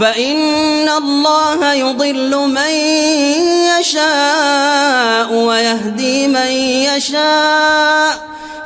فإن الله يضل من يشاء ويهدي من يشاء.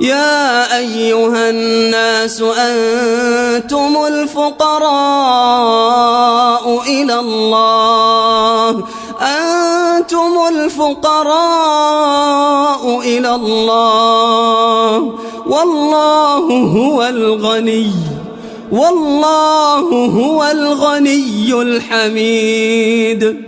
يا أيها الناس أنتم الفقراء إلى الله. أنتم الفقراء إلى الله. والله هو الغني. والله هو الغني الحميد.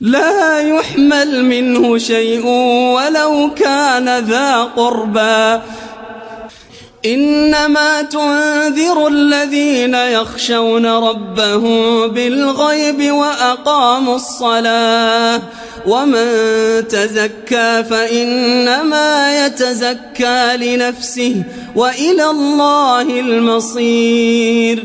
لا يحمل منه شيء ولو كان ذا قربى. إنما تنذر الذين يخشون ربهم بالغيب وأقاموا الصلاة. ومن تزكى فإنما يتزكى لنفسه وإلى الله المصير.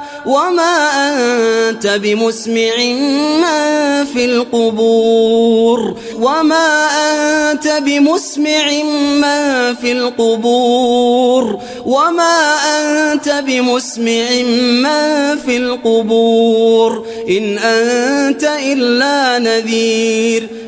وما أنت بمسمع من في القبور وما أنت بمسمع من في القبور وما أنت بمسمع من في القبور إن أنت إلا نذير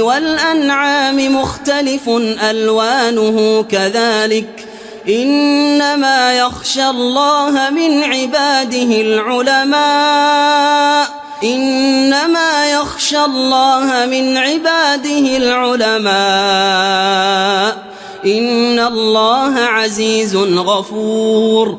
والأنعام مختلف ألوانه كذلك. إنما يخشى الله من عباده العلماء. إنما يخشى الله من عباده العلماء. إن الله عزيز غفور.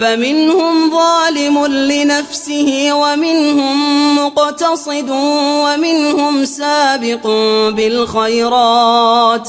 فمنهم ظالم لنفسه ومنهم مقتصد ومنهم سابق بالخيرات